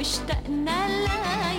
واشتقنا لها